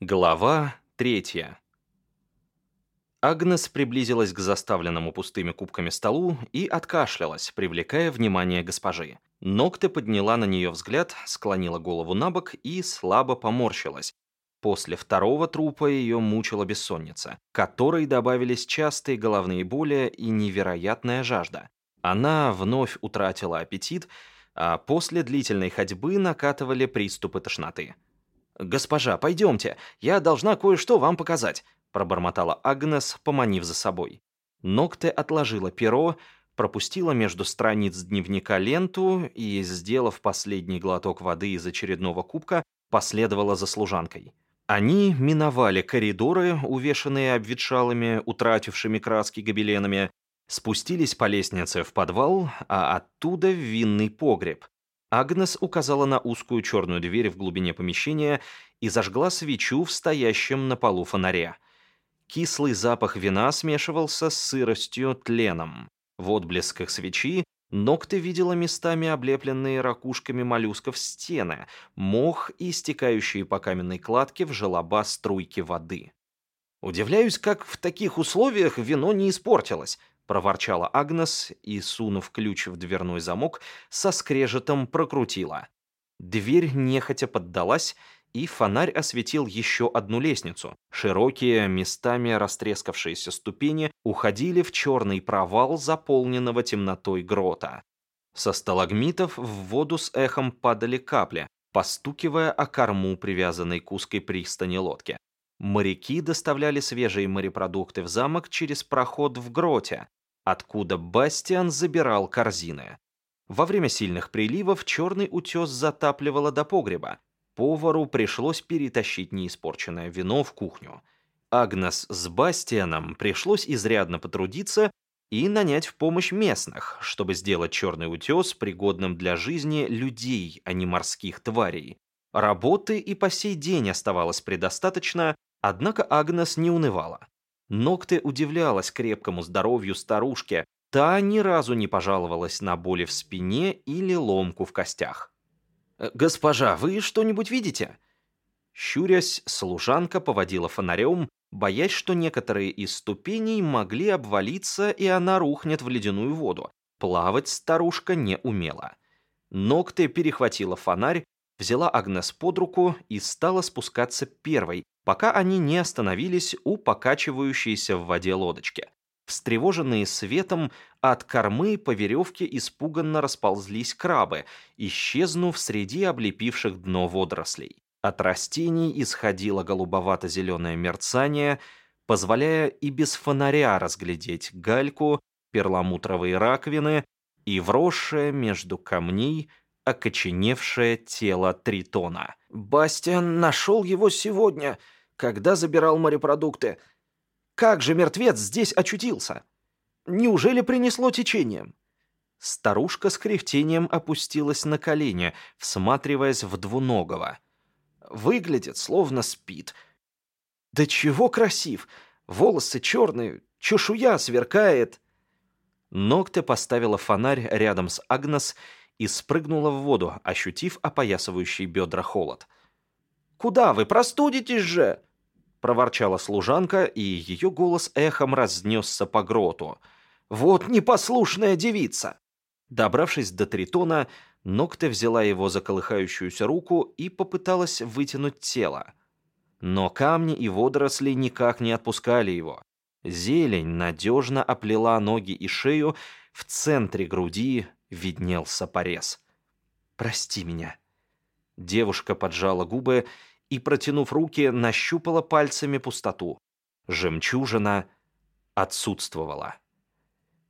Глава третья. Агнес приблизилась к заставленному пустыми кубками столу и откашлялась, привлекая внимание госпожи. Ногте подняла на нее взгляд, склонила голову на бок и слабо поморщилась. После второго трупа ее мучила бессонница, которой добавились частые головные боли и невероятная жажда. Она вновь утратила аппетит, а после длительной ходьбы накатывали приступы тошноты. «Госпожа, пойдемте, я должна кое-что вам показать», пробормотала Агнес, поманив за собой. Ногте отложила перо, пропустила между страниц дневника ленту и, сделав последний глоток воды из очередного кубка, последовала за служанкой. Они миновали коридоры, увешанные обветшалыми, утратившими краски гобеленами, спустились по лестнице в подвал, а оттуда в винный погреб, Агнес указала на узкую черную дверь в глубине помещения и зажгла свечу в стоящем на полу фонаре. Кислый запах вина смешивался с сыростью тленом. В отблесках свечи ногты видела местами облепленные ракушками моллюсков стены, мох и стекающие по каменной кладке в желоба струйки воды. Удивляюсь, как в таких условиях вино не испортилось, проворчала Агнес и, сунув ключ в дверной замок, со скрежетом прокрутила. Дверь нехотя поддалась, и фонарь осветил еще одну лестницу. Широкие, местами растрескавшиеся ступени уходили в черный провал заполненного темнотой грота. Со сталагмитов в воду с эхом падали капли, постукивая о корму, привязанной к узкой пристани лодки. Моряки доставляли свежие морепродукты в замок через проход в гроте, откуда Бастиан забирал корзины. Во время сильных приливов черный утес затапливало до погреба. Повару пришлось перетащить неиспорченное вино в кухню. Агнес с Бастианом пришлось изрядно потрудиться и нанять в помощь местных, чтобы сделать черный утес пригодным для жизни людей, а не морских тварей. Работы и по сей день оставалось предостаточно, однако Агнес не унывала. Ногте удивлялась крепкому здоровью старушки, та ни разу не пожаловалась на боли в спине или ломку в костях. «Э, «Госпожа, вы что-нибудь видите?» Щурясь, служанка поводила фонарем, боясь, что некоторые из ступеней могли обвалиться, и она рухнет в ледяную воду. Плавать старушка не умела. Ногте перехватила фонарь, взяла Агнес под руку и стала спускаться первой, пока они не остановились у покачивающейся в воде лодочки. Встревоженные светом, от кормы по веревке испуганно расползлись крабы, исчезнув среди облепивших дно водорослей. От растений исходило голубовато-зеленое мерцание, позволяя и без фонаря разглядеть гальку, перламутровые раковины и вросшее между камней окоченевшее тело тритона. «Бастиан нашел его сегодня», когда забирал морепродукты. Как же мертвец здесь очутился? Неужели принесло течением? Старушка с кряхтением опустилась на колени, всматриваясь в двуногого. Выглядит, словно спит. Да чего красив! Волосы черные, чешуя сверкает. Ногте поставила фонарь рядом с Агнес и спрыгнула в воду, ощутив опоясывающий бедра холод. «Куда вы? Простудитесь же!» — проворчала служанка, и ее голос эхом разнесся по гроту. «Вот непослушная девица!» Добравшись до Тритона, Ногте взяла его за колыхающуюся руку и попыталась вытянуть тело. Но камни и водоросли никак не отпускали его. Зелень надежно оплела ноги и шею, в центре груди виднелся порез. «Прости меня». Девушка поджала губы и, протянув руки, нащупала пальцами пустоту. Жемчужина отсутствовала.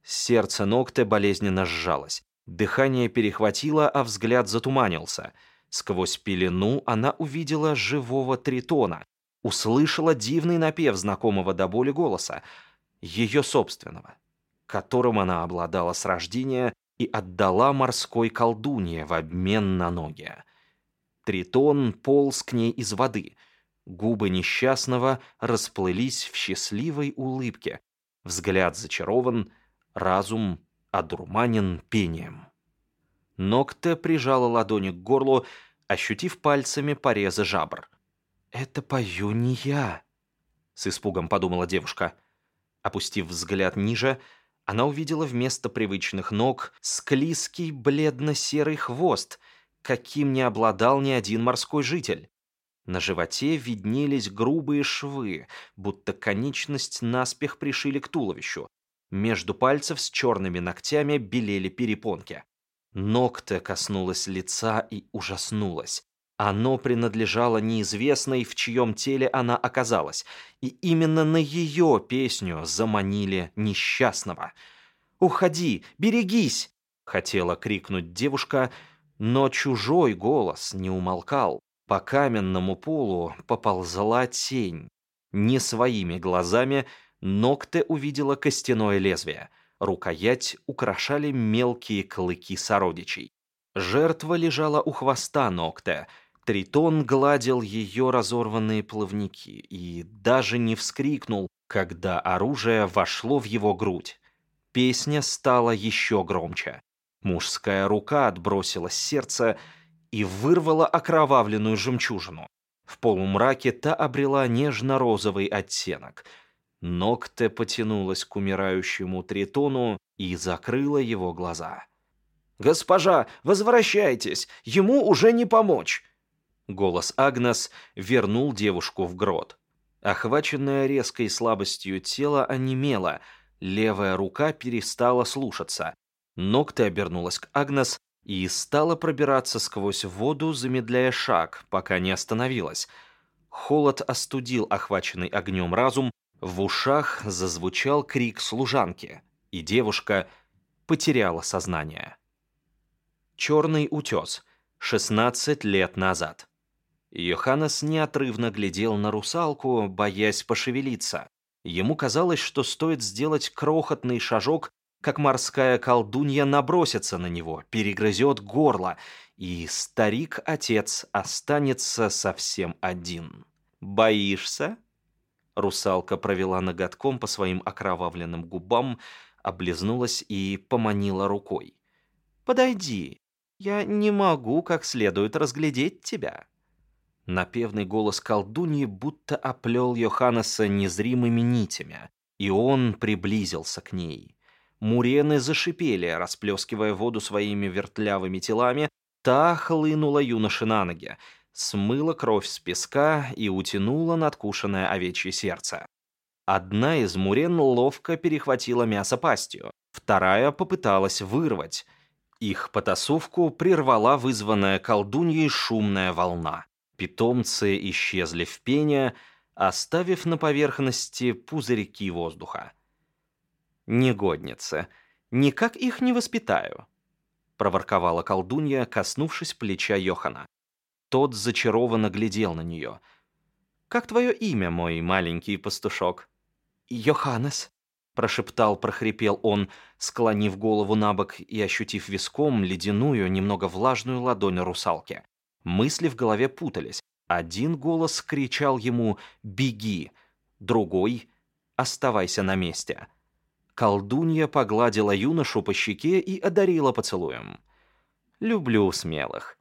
Сердце ногте болезненно сжалось. Дыхание перехватило, а взгляд затуманился. Сквозь пелену она увидела живого тритона, услышала дивный напев знакомого до боли голоса, ее собственного, которым она обладала с рождения и отдала морской колдунье в обмен на ноги. Тритон полз к ней из воды. Губы несчастного расплылись в счастливой улыбке. Взгляд зачарован, разум одурманен пением. Ногте прижала ладони к горлу, ощутив пальцами порезы жабр. «Это пою не я», — с испугом подумала девушка. Опустив взгляд ниже, она увидела вместо привычных ног склизкий бледно-серый хвост, каким не обладал ни один морской житель. На животе виднелись грубые швы, будто конечность наспех пришили к туловищу. Между пальцев с черными ногтями белели перепонки. Ногте коснулась лица и ужаснулась. Оно принадлежало неизвестной, в чьем теле она оказалась, и именно на ее песню заманили несчастного. «Уходи! Берегись!» — хотела крикнуть девушка, но чужой голос не умолкал. По каменному полу поползла тень. Не своими глазами Ногте увидела костяное лезвие. Рукоять украшали мелкие клыки сородичей. Жертва лежала у хвоста Ногте. Тритон гладил ее разорванные плавники и даже не вскрикнул, когда оружие вошло в его грудь. Песня стала еще громче. Мужская рука отбросила сердце и вырвала окровавленную жемчужину. В полумраке та обрела нежно-розовый оттенок. Ногте потянулась к умирающему Тритону и закрыла его глаза. «Госпожа, возвращайтесь! Ему уже не помочь!» Голос Агнес вернул девушку в грот. Охваченная резкой слабостью тело онемело, левая рука перестала слушаться. Ногте обернулась к Агнес и стала пробираться сквозь воду, замедляя шаг, пока не остановилась. Холод остудил охваченный огнем разум, в ушах зазвучал крик служанки, и девушка потеряла сознание. Черный утес. 16 лет назад. Йоханнес неотрывно глядел на русалку, боясь пошевелиться. Ему казалось, что стоит сделать крохотный шажок, как морская колдунья набросится на него, перегрызет горло, и старик-отец останется совсем один. «Боишься?» Русалка провела ноготком по своим окровавленным губам, облизнулась и поманила рукой. «Подойди, я не могу как следует разглядеть тебя». Напевный голос колдуньи будто оплел Йоханнеса незримыми нитями, и он приблизился к ней. Мурены зашипели, расплескивая воду своими вертлявыми телами. Та хлынула юноше на ноги, смыла кровь с песка и утянула надкушенное овечье сердце. Одна из мурен ловко перехватила мясо пастью, вторая попыталась вырвать. Их потасовку прервала вызванная колдуньей шумная волна. Питомцы исчезли в пене, оставив на поверхности пузырьки воздуха негодницы. Никак их не воспитаю», — проворковала колдунья, коснувшись плеча Йохана. Тот зачарованно глядел на нее. «Как твое имя, мой маленький пастушок?» «Йоханнес», — прошептал, прохрипел он, склонив голову на бок и ощутив виском ледяную, немного влажную ладонь русалки. Мысли в голове путались. Один голос кричал ему «Беги!», другой «Оставайся на месте!» Колдунья погладила юношу по щеке и одарила поцелуем. «Люблю смелых.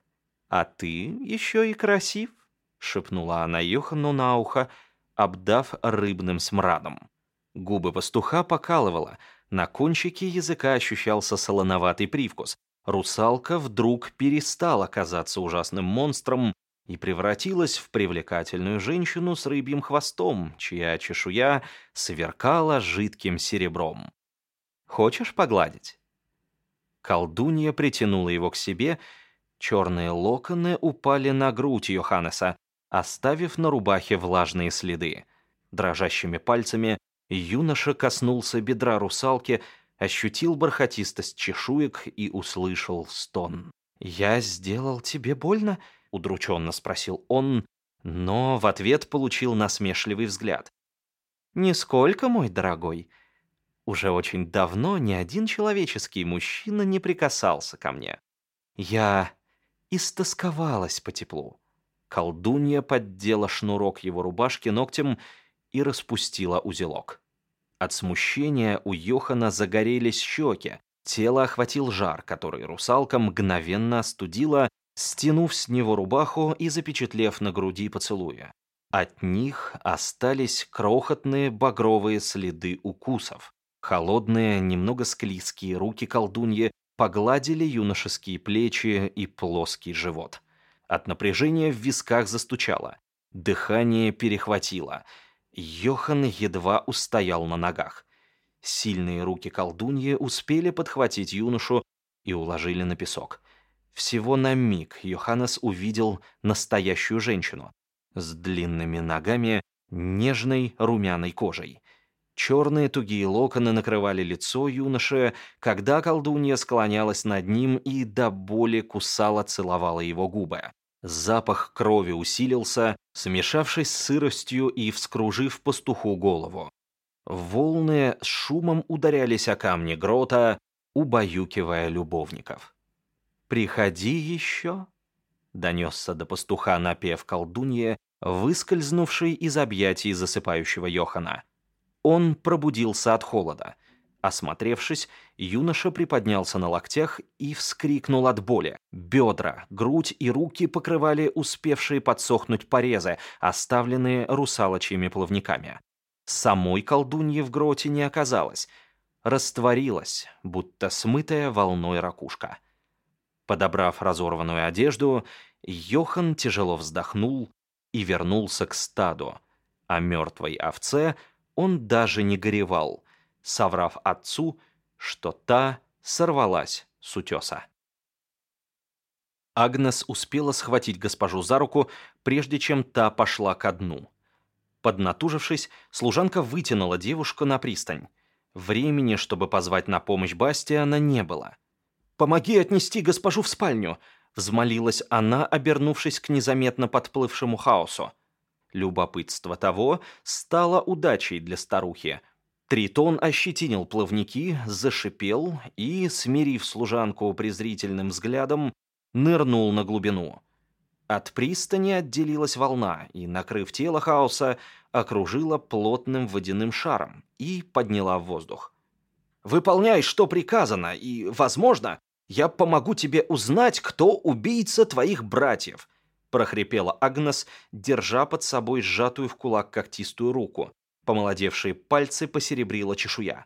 А ты еще и красив», — шепнула она Йохану на ухо, обдав рыбным смрадом. Губы пастуха покалывала, на кончике языка ощущался солоноватый привкус. Русалка вдруг перестала казаться ужасным монстром и превратилась в привлекательную женщину с рыбьим хвостом, чья чешуя сверкала жидким серебром. «Хочешь погладить?» Колдунья притянула его к себе, черные локоны упали на грудь Йоханнеса, оставив на рубахе влажные следы. Дрожащими пальцами юноша коснулся бедра русалки, ощутил бархатистость чешуек и услышал стон. «Я сделал тебе больно?» — удрученно спросил он, но в ответ получил насмешливый взгляд. «Нисколько, мой дорогой. Уже очень давно ни один человеческий мужчина не прикасался ко мне. Я истосковалась по теплу. Колдунья поддела шнурок его рубашки ногтем и распустила узелок. От смущения у Йохана загорелись щеки, тело охватил жар, который русалка мгновенно остудила стянув с него рубаху и запечатлев на груди поцелуя. От них остались крохотные багровые следы укусов. Холодные, немного склизкие руки колдуньи погладили юношеские плечи и плоский живот. От напряжения в висках застучало. Дыхание перехватило. Йохан едва устоял на ногах. Сильные руки колдуньи успели подхватить юношу и уложили на песок. Всего на миг Йоханнес увидел настоящую женщину с длинными ногами, нежной румяной кожей. Черные тугие локоны накрывали лицо юноши, когда колдунья склонялась над ним и до боли кусала, целовала его губы. Запах крови усилился, смешавшись с сыростью и вскружив пастуху голову. Волны с шумом ударялись о камни грота, убаюкивая любовников. «Приходи еще», — донесся до пастуха напев колдунья, выскользнувший из объятий засыпающего Йохана. Он пробудился от холода. Осмотревшись, юноша приподнялся на локтях и вскрикнул от боли. Бедра, грудь и руки покрывали успевшие подсохнуть порезы, оставленные русалочьими плавниками. Самой колдуньи в гроте не оказалось. Растворилась, будто смытая волной ракушка. Подобрав разорванную одежду, Йохан тяжело вздохнул и вернулся к стаду, а мертвой овце — он даже не горевал, соврав отцу, что та сорвалась с утеса. Агнес успела схватить госпожу за руку, прежде чем та пошла ко дну. Поднатужившись, служанка вытянула девушку на пристань. Времени, чтобы позвать на помощь Бастиана, не было. «Помоги отнести госпожу в спальню!» — взмолилась она, обернувшись к незаметно подплывшему хаосу. Любопытство того стало удачей для старухи. Тритон ощетинил плавники, зашипел и, смирив служанку презрительным взглядом, нырнул на глубину. От пристани отделилась волна и, накрыв тело хаоса, окружила плотным водяным шаром и подняла в воздух. «Выполняй, что приказано, и, возможно, я помогу тебе узнать, кто убийца твоих братьев», — прохрипела Агнес, держа под собой сжатую в кулак когтистую руку. Помолодевшие пальцы посеребрила чешуя.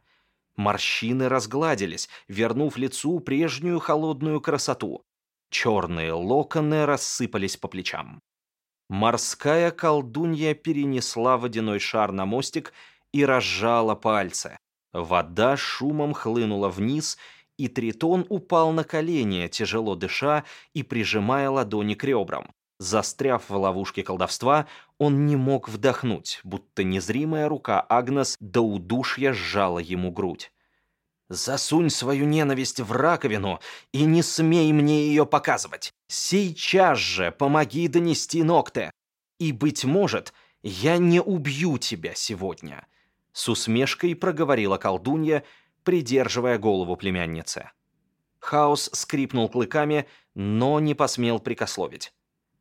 Морщины разгладились, вернув лицу прежнюю холодную красоту. Черные локоны рассыпались по плечам. Морская колдунья перенесла водяной шар на мостик и разжала пальцы. Вода шумом хлынула вниз, и Тритон упал на колени, тяжело дыша и прижимая ладони к ребрам. Застряв в ловушке колдовства, он не мог вдохнуть, будто незримая рука Агнес до удушья сжала ему грудь. «Засунь свою ненависть в раковину и не смей мне ее показывать! Сейчас же помоги донести ногте! И, быть может, я не убью тебя сегодня!» С усмешкой проговорила колдунья, придерживая голову племянницы. Хаос скрипнул клыками, но не посмел прикословить.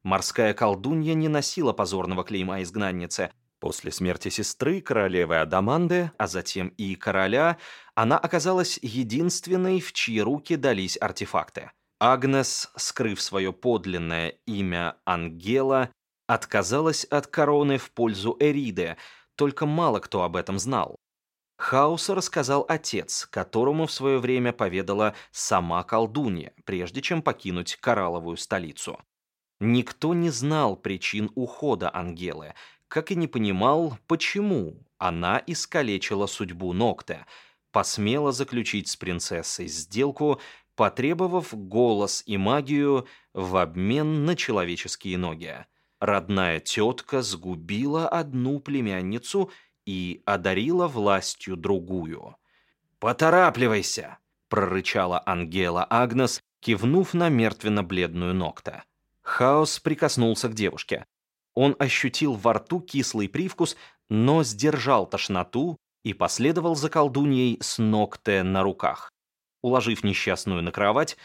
Морская колдунья не носила позорного клейма изгнанницы. После смерти сестры, королевы Адаманды, а затем и короля, она оказалась единственной, в чьи руки дались артефакты. Агнес, скрыв свое подлинное имя Ангела, отказалась от короны в пользу Эриды, только мало кто об этом знал. Хаоса рассказал отец, которому в свое время поведала сама колдунья, прежде чем покинуть коралловую столицу. Никто не знал причин ухода Ангелы, как и не понимал, почему она искалечила судьбу Нокте, посмела заключить с принцессой сделку, потребовав голос и магию в обмен на человеческие ноги. Родная тетка сгубила одну племянницу и одарила властью другую. «Поторапливайся!» — прорычала Ангела Агнес, кивнув на мертвенно-бледную Нокта. Хаос прикоснулся к девушке. Он ощутил во рту кислый привкус, но сдержал тошноту и последовал за колдуньей с ногте на руках. Уложив несчастную на кровать,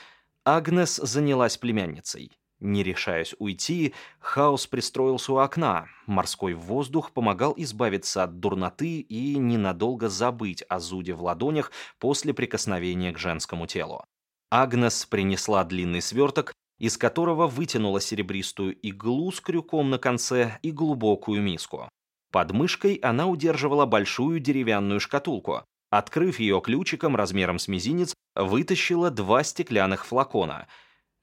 Агнес занялась племянницей. Не решаясь уйти, Хаос пристроился у окна. Морской воздух помогал избавиться от дурноты и ненадолго забыть о зуде в ладонях после прикосновения к женскому телу. Агнес принесла длинный сверток из которого вытянула серебристую иглу с крюком на конце и глубокую миску. Под мышкой она удерживала большую деревянную шкатулку. Открыв ее ключиком размером с мизинец, вытащила два стеклянных флакона.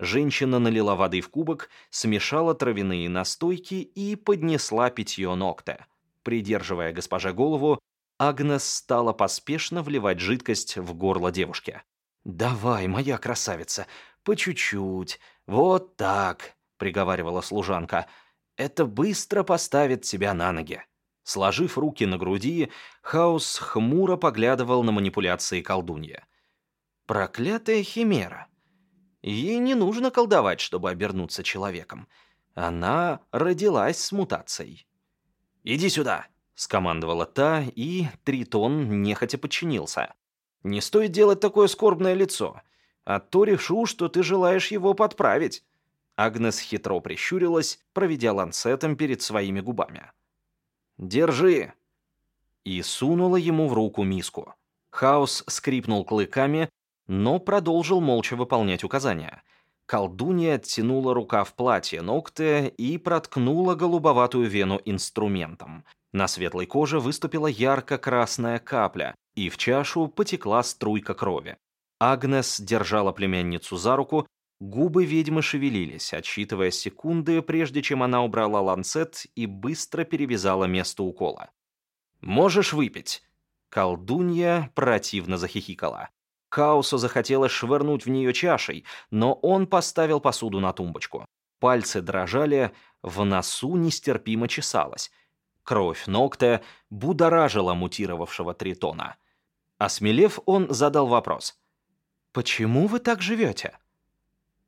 Женщина налила воды в кубок, смешала травяные настойки и поднесла питье ногте. Придерживая госпоже голову, Агнес стала поспешно вливать жидкость в горло девушки. «Давай, моя красавица, по чуть-чуть, вот так», — приговаривала служанка. «Это быстро поставит тебя на ноги». Сложив руки на груди, Хаус хмуро поглядывал на манипуляции колдунья. «Проклятая химера! Ей не нужно колдовать, чтобы обернуться человеком. Она родилась с мутацией». «Иди сюда!» — скомандовала та, и Тритон нехотя подчинился. «Не стоит делать такое скорбное лицо, а то решу, что ты желаешь его подправить». Агнес хитро прищурилась, проведя ланцетом перед своими губами. «Держи!» И сунула ему в руку миску. Хаос скрипнул клыками, но продолжил молча выполнять указания. Колдунья оттянула рука в платье ногтя и проткнула голубоватую вену инструментом. На светлой коже выступила ярко-красная капля, и в чашу потекла струйка крови. Агнес держала племянницу за руку Губы ведьмы шевелились, отсчитывая секунды, прежде чем она убрала ланцет и быстро перевязала место укола. «Можешь выпить!» Колдунья противно захихикала. Хаосу захотелось швырнуть в нее чашей, но он поставил посуду на тумбочку. Пальцы дрожали, в носу нестерпимо чесалось. Кровь ногтя будоражила мутировавшего тритона. Осмелев, он задал вопрос. «Почему вы так живете?»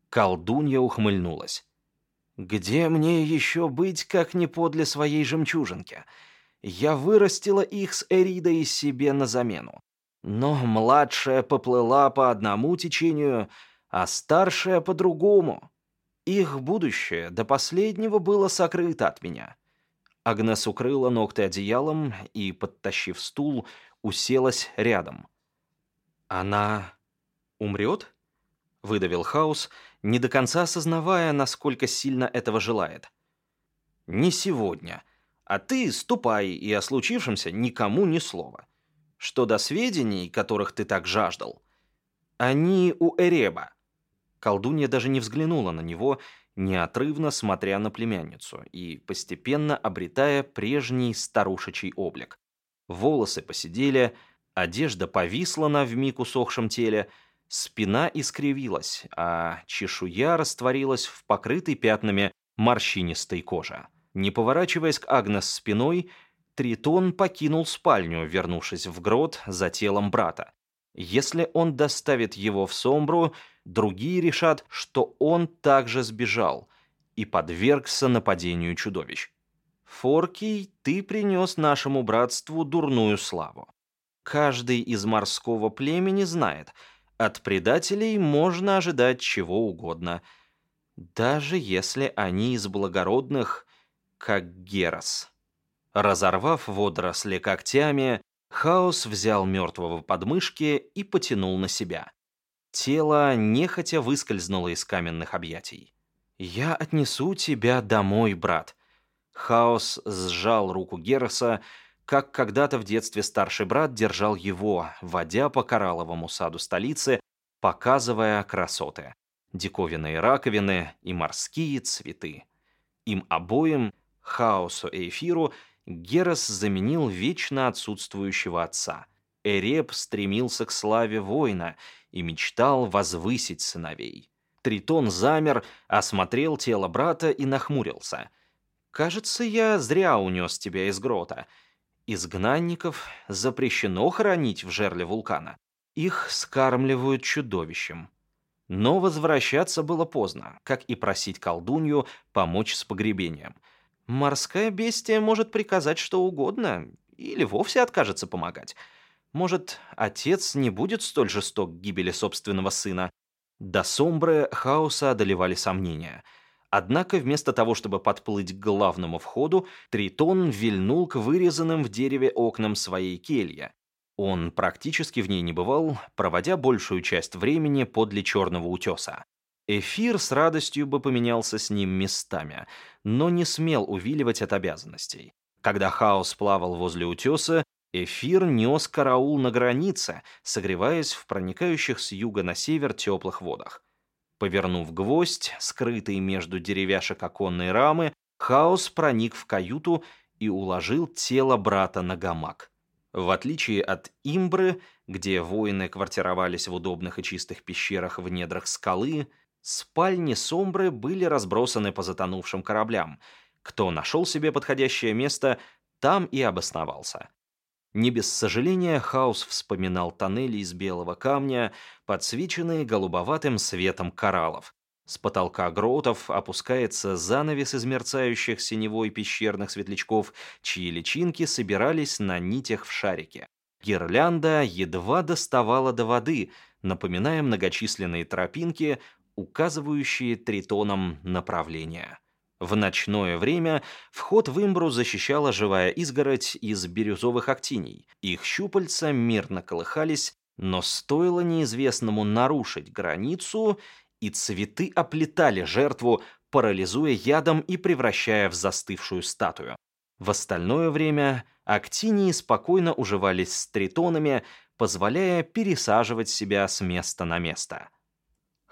Колдунья ухмыльнулась. «Где мне еще быть, как не подле своей жемчужинки? Я вырастила их с Эридой себе на замену. Но младшая поплыла по одному течению, а старшая по другому. Их будущее до последнего было сокрыто от меня». Агнес укрыла ногти одеялом и, подтащив стул, уселась рядом. «Она умрет?» — выдавил Хаус, не до конца осознавая, насколько сильно этого желает. «Не сегодня. А ты ступай, и о случившемся никому ни слова. Что до сведений, которых ты так жаждал, они у Эреба». Колдунья даже не взглянула на него, неотрывно смотря на племянницу и постепенно обретая прежний старушечий облик. Волосы посидели, одежда повисла на вмиг усохшем теле — Спина искривилась, а чешуя растворилась в покрытой пятнами морщинистой коже. Не поворачиваясь к Агнес спиной, Тритон покинул спальню, вернувшись в грот за телом брата. Если он доставит его в Сомбру, другие решат, что он также сбежал и подвергся нападению чудовищ. Форкий, ты принес нашему братству дурную славу. Каждый из морского племени знает — от предателей можно ожидать чего угодно, даже если они из благородных, как Герас. Разорвав водоросли когтями, Хаос взял мертвого подмышки и потянул на себя. Тело нехотя выскользнуло из каменных объятий. «Я отнесу тебя домой, брат». Хаос сжал руку Гераса, как когда-то в детстве старший брат держал его, водя по коралловому саду столицы, показывая красоты, диковинные раковины и морские цветы. Им обоим, Хаосу и Эфиру, Герос заменил вечно отсутствующего отца. Эреб стремился к славе воина и мечтал возвысить сыновей. Тритон замер, осмотрел тело брата и нахмурился. «Кажется, я зря унес тебя из грота», Изгнанников запрещено хоронить в жерле вулкана. Их скармливают чудовищем. Но возвращаться было поздно, как и просить колдунью помочь с погребением. Морская бестия может приказать что угодно или вовсе откажется помогать. Может, отец не будет столь жесток к гибели собственного сына. До Сомбры хаоса одолевали сомнения — Однако вместо того, чтобы подплыть к главному входу, Тритон вильнул к вырезанным в дереве окнам своей кельи. Он практически в ней не бывал, проводя большую часть времени подле черного утеса. Эфир с радостью бы поменялся с ним местами, но не смел увиливать от обязанностей. Когда хаос плавал возле утеса, эфир нес караул на границе, согреваясь в проникающих с юга на север теплых водах. Повернув гвоздь, скрытый между деревяшек оконной рамы, хаос проник в каюту и уложил тело брата на гамак. В отличие от Имбры, где воины квартировались в удобных и чистых пещерах в недрах скалы, спальни Сомбры были разбросаны по затонувшим кораблям. Кто нашел себе подходящее место, там и обосновался. Не без сожаления Хаус вспоминал тоннели из белого камня, подсвеченные голубоватым светом кораллов. С потолка гротов опускается занавес из мерцающих синевой пещерных светлячков, чьи личинки собирались на нитях в шарике. Гирлянда едва доставала до воды, напоминая многочисленные тропинки, указывающие тритонам направление. В ночное время вход в имбру защищала живая изгородь из бирюзовых актиний. Их щупальца мирно колыхались, но стоило неизвестному нарушить границу, и цветы оплетали жертву, парализуя ядом и превращая в застывшую статую. В остальное время актинии спокойно уживались с тритонами, позволяя пересаживать себя с места на место.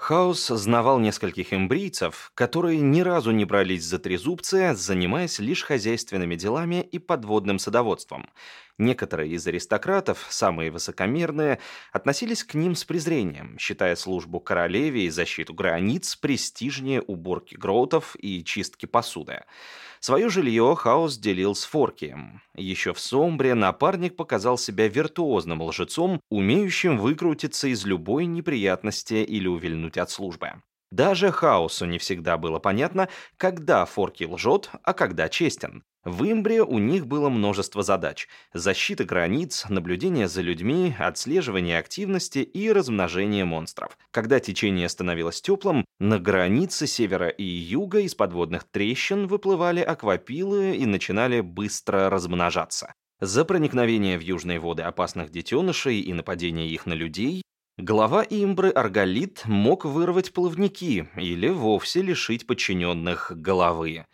Хаус знавал нескольких имбрийцев, которые ни разу не брались за трезубцы, занимаясь лишь хозяйственными делами и подводным садоводством. Некоторые из аристократов, самые высокомерные, относились к ним с презрением, считая службу королеве и защиту границ престижнее уборки гроутов и чистки посуды. Свое жилье Хаус делил с Форкием. Еще в Сомбре напарник показал себя виртуозным лжецом, умеющим выкрутиться из любой неприятности или увильнуть от службы. Даже Хаосу не всегда было понятно, когда Форки лжет, а когда честен. В Имбре у них было множество задач – защита границ, наблюдение за людьми, отслеживание активности и размножение монстров. Когда течение становилось теплым, на границе севера и юга из подводных трещин выплывали аквапилы и начинали быстро размножаться. За проникновение в южные воды опасных детенышей и нападение их на людей Глава имбры Арголит мог вырвать плавники или вовсе лишить подчиненных головы.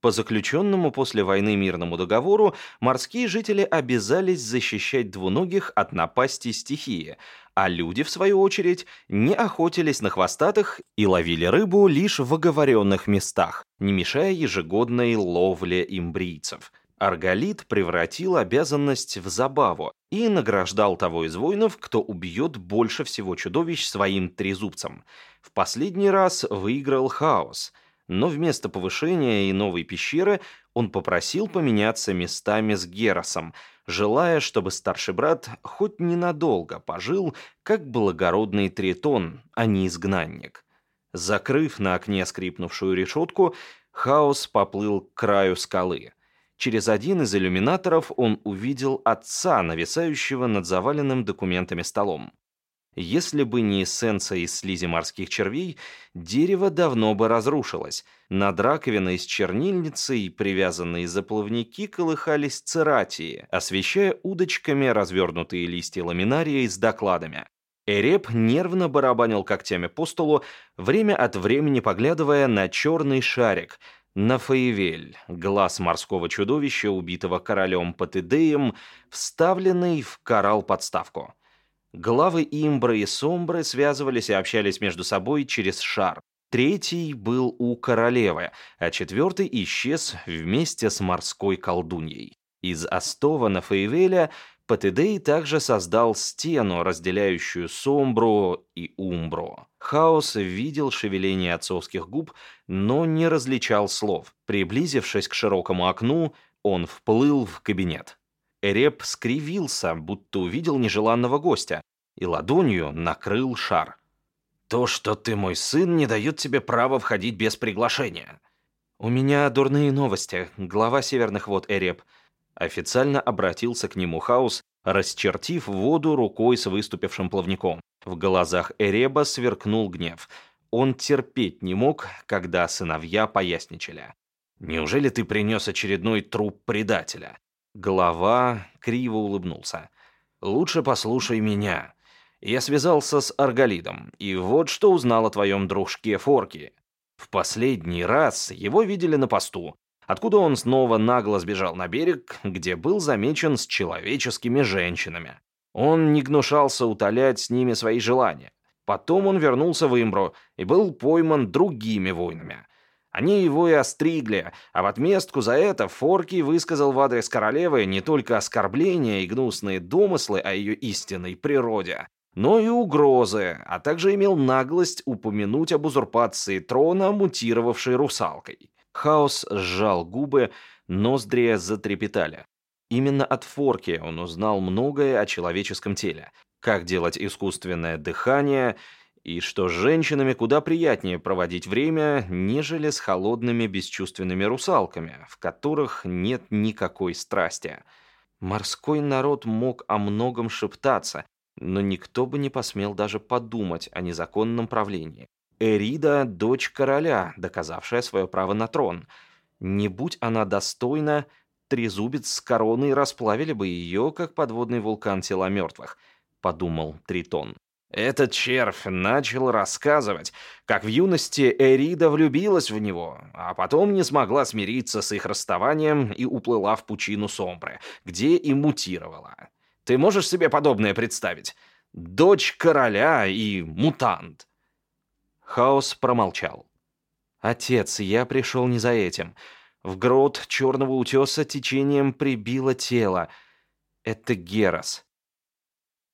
По заключенному после войны мирному договору морские жители обязались защищать двуногих от напасти стихии, а люди, в свою очередь, не охотились на хвостатых и ловили рыбу лишь в оговоренных местах, не мешая ежегодной ловле имбрийцев. Арголит превратил обязанность в забаву и награждал того из воинов, кто убьет больше всего чудовищ своим трезубцем. В последний раз выиграл хаос — но вместо повышения и новой пещеры он попросил поменяться местами с Геросом, желая, чтобы старший брат хоть ненадолго пожил, как благородный тритон, а не изгнанник. Закрыв на окне скрипнувшую решетку, Хаос поплыл к краю скалы. Через один из иллюминаторов он увидел отца, нависающего над заваленным документами столом. Если бы не эссенция из слизи морских червей, дерево давно бы разрушилось. Над раковиной с чернильницей, привязанные за плавники, колыхались цератии, освещая удочками развернутые листья ламинарии с докладами. Эреп нервно барабанил когтями по столу, время от времени поглядывая на черный шарик, на Фаевель, глаз морского чудовища, убитого королем Патидеем, вставленный в коралл-подставку. Главы Имбры и Сомбры связывались и общались между собой через шар. Третий был у королевы, а четвертый исчез вместе с морской колдуньей. Из Астова на Фейвеля Патидей также создал стену, разделяющую Сомбру и Умбру. Хаос видел шевеление отцовских губ, но не различал слов. Приблизившись к широкому окну, он вплыл в кабинет. Эреп скривился, будто увидел нежеланного гостя, и ладонью накрыл шар. «То, что ты мой сын, не дает тебе права входить без приглашения». «У меня дурные новости, глава Северных вод Эреп». Официально обратился к нему Хаус, расчертив воду рукой с выступившим плавником. В глазах Эреба сверкнул гнев. Он терпеть не мог, когда сыновья поясничали. «Неужели ты принес очередной труп предателя? Голова криво улыбнулся. «Лучше послушай меня. Я связался с Арголидом, и вот что узнал о твоем дружке Форки. В последний раз его видели на посту, откуда он снова нагло сбежал на берег, где был замечен с человеческими женщинами. Он не гнушался утолять с ними свои желания. Потом он вернулся в Имбру и был пойман другими воинами. Они его и остригли, а в отместку за это Форки высказал в адрес королевы не только оскорбления и гнусные домыслы о ее истинной природе, но и угрозы, а также имел наглость упомянуть об узурпации трона, мутировавшей русалкой. Хаос сжал губы, ноздри затрепетали. Именно от Форки он узнал многое о человеческом теле. Как делать искусственное дыхание, и что с женщинами куда приятнее проводить время, нежели с холодными бесчувственными русалками, в которых нет никакой страсти. Морской народ мог о многом шептаться, но никто бы не посмел даже подумать о незаконном правлении. Эрида – дочь короля, доказавшая свое право на трон. Не будь она достойна, трезубец с короной расплавили бы ее, как подводный вулкан тела мертвых, подумал Тритон. Этот червь начал рассказывать, как в юности Эрида влюбилась в него, а потом не смогла смириться с их расставанием и уплыла в пучину Сомбры, где и мутировала. Ты можешь себе подобное представить? Дочь короля и мутант. Хаос промолчал. «Отец, я пришел не за этим. В грот черного утеса течением прибило тело. Это Герас».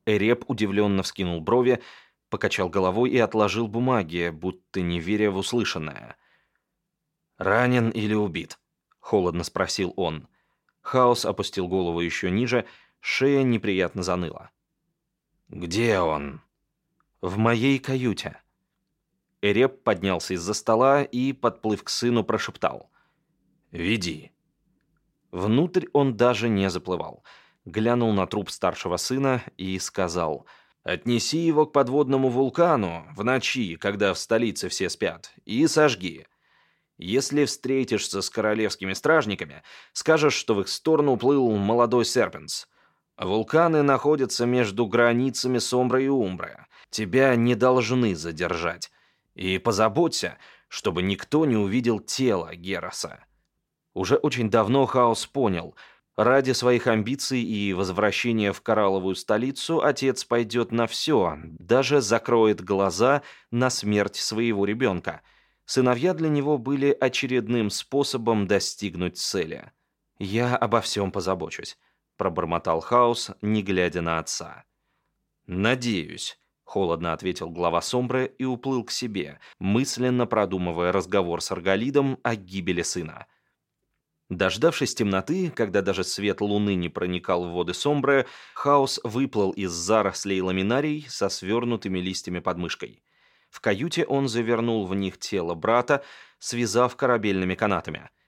Эреп удивленно вскинул брови, покачал головой и отложил бумаги, будто не веря в услышанное. «Ранен или убит?» — холодно спросил он. Хаос опустил голову еще ниже Шея неприятно заныла. «Где он?» «В моей каюте». Эреп поднялся из-за стола и, подплыв к сыну, прошептал. «Веди». Внутрь он даже не заплывал. Глянул на труп старшего сына и сказал «Отнеси его к подводному вулкану в ночи, когда в столице все спят, и сожги. Если встретишься с королевскими стражниками, скажешь, что в их сторону уплыл молодой серпенс. Вулканы находятся между границами Сомбра и Умбра. Тебя не должны задержать. И позаботься, чтобы никто не увидел тело Героса. Уже очень давно Хаос понял, ради своих амбиций и возвращения в коралловую столицу отец пойдет на все, даже закроет глаза на смерть своего ребенка. Сыновья для него были очередным способом достигнуть цели. «Я обо всем позабочусь». — пробормотал Хаус, не глядя на отца. «Надеюсь», — холодно ответил глава Сомбры и уплыл к себе, мысленно продумывая разговор с Арголидом о гибели сына. Дождавшись темноты, когда даже свет луны не проникал в воды Сомбры, Хаус выплыл из зарослей ламинарий со свернутыми листьями под мышкой. В каюте он завернул в них тело брата, связав корабельными канатами —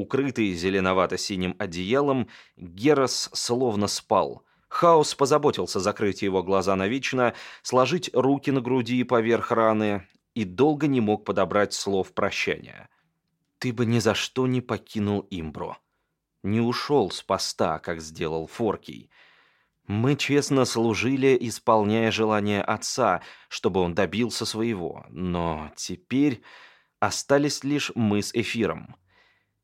Укрытый зеленовато-синим одеялом, Герос словно спал. Хаос позаботился закрыть его глаза навечно, сложить руки на груди поверх раны и долго не мог подобрать слов прощания. «Ты бы ни за что не покинул Имбро. Не ушел с поста, как сделал Форкий. Мы честно служили, исполняя желания отца, чтобы он добился своего, но теперь остались лишь мы с Эфиром».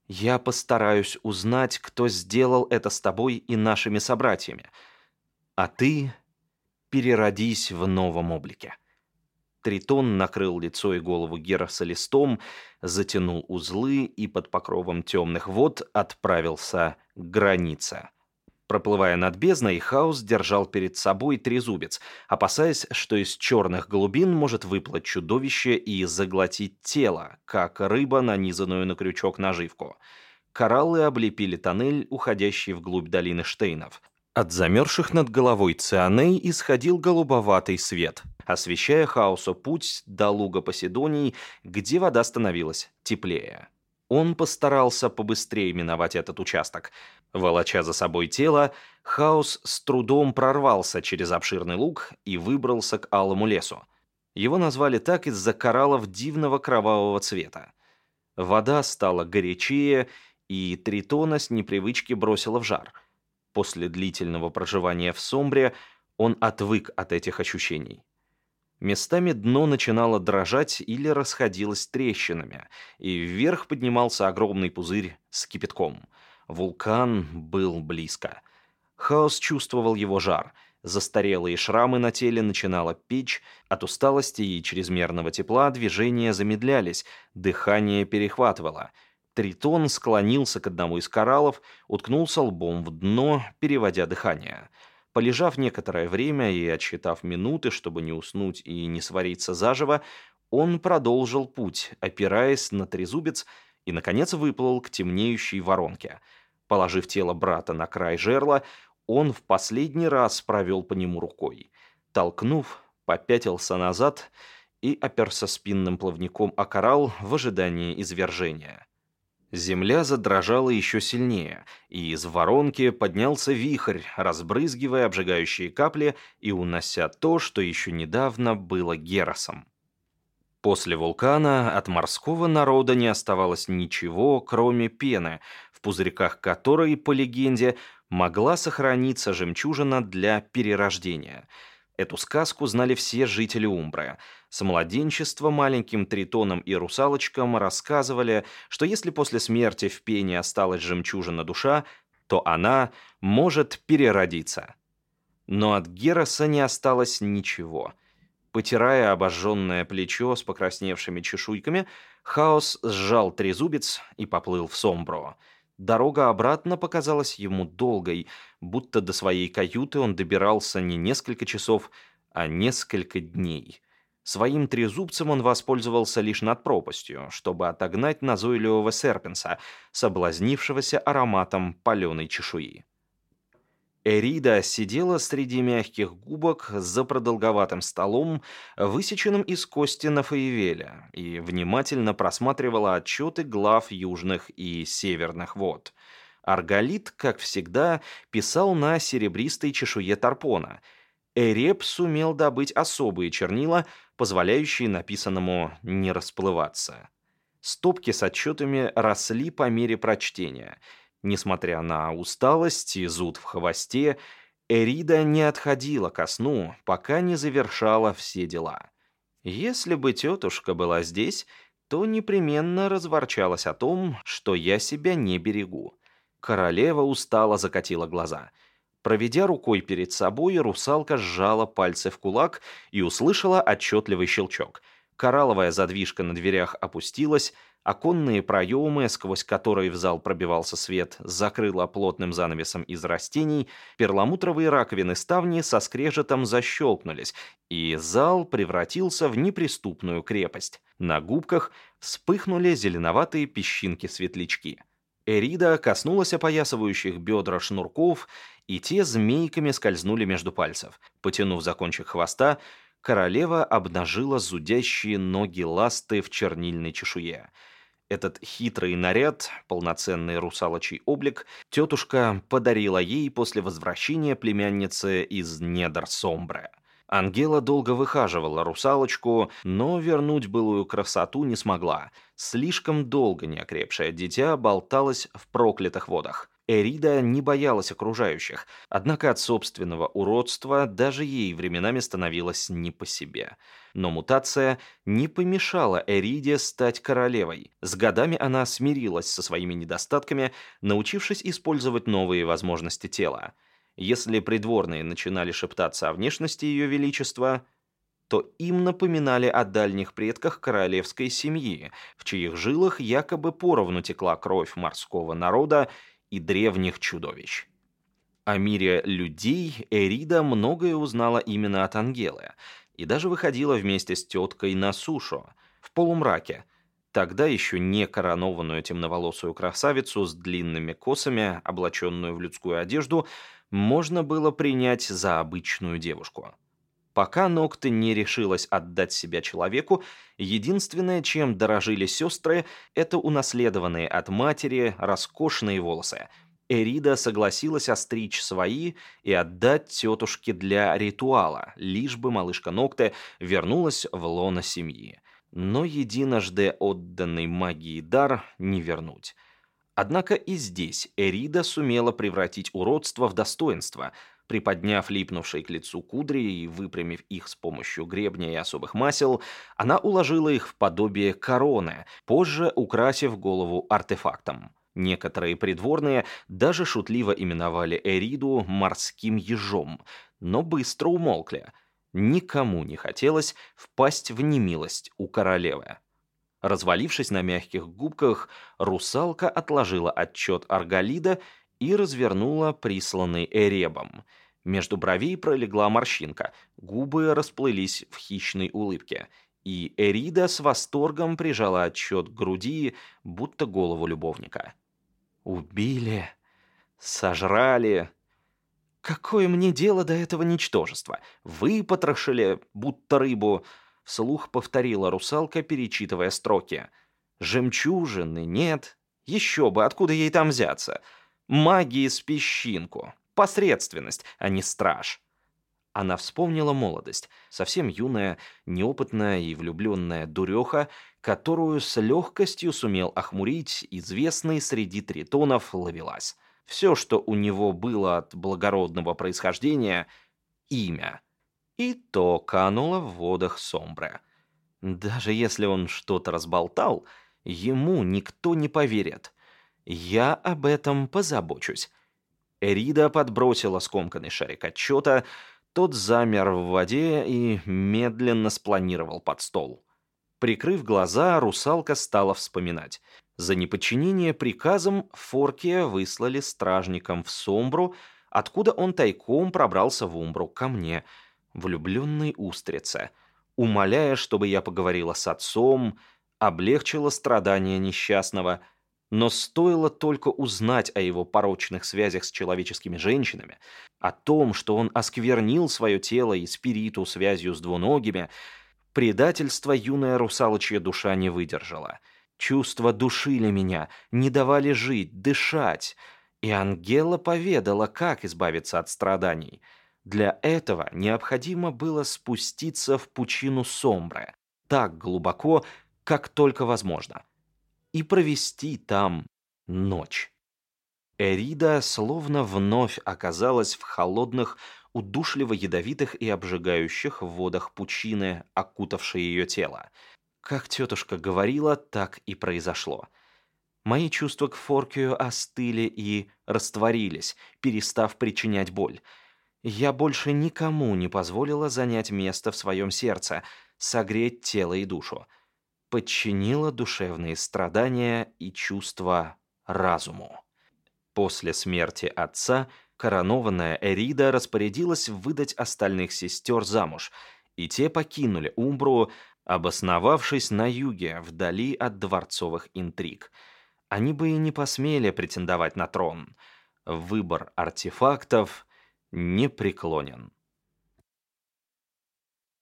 Я постараюсь узнать, кто сделал это с тобой и нашими собратьями. А ты переродись в новом облике». Тритон накрыл лицо и голову Героса листом, затянул узлы и под покровом темных вод отправился к границе. Проплывая над бездной, Хаус держал перед собой трезубец, опасаясь, что из черных глубин может выплыть чудовище и заглотить тело, как рыба, нанизанную на крючок наживку. Кораллы облепили тоннель, уходящий вглубь долины Штейнов. От замерзших над головой цианей исходил голубоватый свет, освещая Хаусу путь до луга Поседоний, где вода становилась теплее. Он постарался побыстрее миновать этот участок. Волоча за собой тело, Хаос с трудом прорвался через обширный луг и выбрался к алому лесу. Его назвали так из-за кораллов дивного кровавого цвета. Вода стала горячее, и Тритона с непривычки бросила в жар. После длительного проживания в Сомбре Он отвык от этих ощущений. Местами дно начинало дрожать или расходилось трещинами, и вверх поднимался огромный пузырь с кипятком. Вулкан был близко. Хаос чувствовал его жар. Застарелые шрамы на теле начинало печь, от усталости и чрезмерного тепла движения замедлялись, дыхание перехватывало. Тритон склонился к одному из кораллов, уткнулся лбом в дно, переводя дыхание. Полежав некоторое время и отсчитав минуты, чтобы не уснуть и не свариться заживо, он продолжил путь, опираясь на трезубец, и, наконец, выплыл к темнеющей воронке. Положив тело брата на край жерла, он в последний раз провел по нему рукой. Толкнув, попятился назад и оперся спинным плавником о коралл в ожидании извержения. Земля задрожала еще сильнее, и из воронки поднялся вихрь, разбрызгивая обжигающие капли и унося то, что еще недавно было Геросом. После вулкана от морского народа не оставалось ничего, кроме пены, в пузырьках которой, по легенде, могла сохраниться жемчужина для перерождения – Эту сказку знали все жители Умбры. С младенчества маленьким тритонам и русалочкам рассказывали, что если после смерти в пене осталась жемчужина душа, то она может переродиться. Но от Героса не осталось ничего. Потирая обожженное плечо с покрасневшими чешуйками, Хаос сжал трезубец и поплыл в Сомбро — Дорога обратно показалась ему долгой, будто до своей каюты он добирался не несколько часов, а несколько дней. Своим трезубцем он воспользовался лишь над пропастью, чтобы отогнать назойливого серпенса, соблазнившегося ароматом паленой чешуи. Эрида сидела среди мягких губок за продолговатым столом, высеченным из кости Нафаевеля, и внимательно просматривала отчеты глав южных и северных вод. Арголит, как всегда, писал на серебристой чешуе тарпона. Эреп сумел добыть особые чернила, позволяющие написанному не расплываться. Стопки с отчетами росли по мере прочтения — Несмотря на усталость и зуд в хвосте, Эрида не отходила ко сну, пока не завершала все дела. Если бы тетушка была здесь, то непременно разворчалась о том, что я себя не берегу. Королева устало закатила глаза. Проведя рукой перед собой, русалка сжала пальцы в кулак и услышала отчетливый щелчок. Коралловая задвижка на дверях опустилась, Оконные проемы, сквозь которые в зал пробивался свет, закрыло плотным занавесом из растений, перламутровые раковины ставни со скрежетом защелкнулись, и зал превратился в неприступную крепость. На губках вспыхнули зеленоватые песчинки-светлячки. Эрида коснулась опоясывающих бедра шнурков, и те змейками скользнули между пальцев. Потянув за кончик хвоста, королева обнажила зудящие ноги ласты в чернильной чешуе. Этот хитрый наряд, полноценный русалочий облик, тетушка подарила ей после возвращения племянницы из недр Сомбре. Ангела долго выхаживала русалочку, но вернуть былую красоту не смогла. Слишком долго неокрепшее дитя болталось в проклятых водах. Эрида не боялась окружающих, однако от собственного уродства даже ей временами становилось не по себе. Но мутация не помешала Эриде стать королевой. С годами она смирилась со своими недостатками, научившись использовать новые возможности тела. Если придворные начинали шептаться о внешности ее величества, то им напоминали о дальних предках королевской семьи, в чьих жилах якобы поровну текла кровь морского народа и древних чудовищ. О мире людей Эрида многое узнала именно от Ангелы и даже выходила вместе с теткой на сушу, в полумраке, тогда еще не коронованную темноволосую красавицу с длинными косами, облаченную в людскую одежду, можно было принять за обычную девушку. Пока Нокта не решилась отдать себя человеку, единственное, чем дорожили сестры, это унаследованные от матери роскошные волосы. Эрида согласилась остричь свои и отдать тетушке для ритуала, лишь бы малышка Нокте вернулась в лоно семьи. Но единожды отданный магии дар не вернуть. Однако и здесь Эрида сумела превратить уродство в достоинство, приподняв липнувшие к лицу кудри и выпрямив их с помощью гребня и особых масел, она уложила их в подобие короны, позже украсив голову артефактом. Некоторые придворные даже шутливо именовали Эриду «морским ежом», но быстро умолкли. Никому не хотелось впасть в немилость у королевы. Развалившись на мягких губках, русалка отложила отчет Арголида и развернула присланный Эребом. Между бровей пролегла морщинка, губы расплылись в хищной улыбке, и Эрида с восторгом прижала отчет к груди, будто голову любовника. «Убили, сожрали. Какое мне дело до этого ничтожества? Выпотрошили, будто рыбу». Вслух повторила русалка, перечитывая строки. «Жемчужины нет. Еще бы, откуда ей там взяться? Магии с песчинку. Посредственность, а не страж». Она вспомнила молодость, совсем юная, неопытная и влюбленная дуреха, которую с легкостью сумел охмурить известный среди тритонов Лавелас. Все, что у него было от благородного происхождения — имя — и то кануло в водах Сомбре. Даже если он что-то разболтал, ему никто не поверит. Я об этом позабочусь. Эрида подбросила скомканный шарик отчета, тот замер в воде и медленно спланировал под стол. Прикрыв глаза, русалка стала вспоминать. За неподчинение приказам Форкия выслали стражникам в Сомбру, откуда он тайком пробрался в Умбру ко мне — влюбленной устрице, умоляя, чтобы я поговорила с отцом, облегчила страдания несчастного, но стоило только узнать о его порочных связях с человеческими женщинами, о том, что он осквернил свое тело и спириту связью с двуногими, предательство юная русалочья душа не выдержала. Чувства душили меня, не давали жить, дышать, и Ангела поведала, как избавиться от страданий — для этого необходимо было спуститься в пучину Сомбре, так глубоко, как только возможно, и провести там ночь. Эрида словно вновь оказалась в холодных, удушливо-ядовитых и обжигающих водах пучины, окутавшей ее тело. Как тетушка говорила, так и произошло. Мои чувства к Форкию остыли и растворились, перестав причинять боль — я больше никому не позволила занять место в своем сердце, согреть тело и душу. Подчинила душевные страдания и чувства разуму. После смерти отца коронованная Эрида распорядилась выдать остальных сестер замуж, и те покинули Умбру, обосновавшись на юге, вдали от дворцовых интриг. Они бы и не посмели претендовать на трон. Выбор артефактов непреклонен.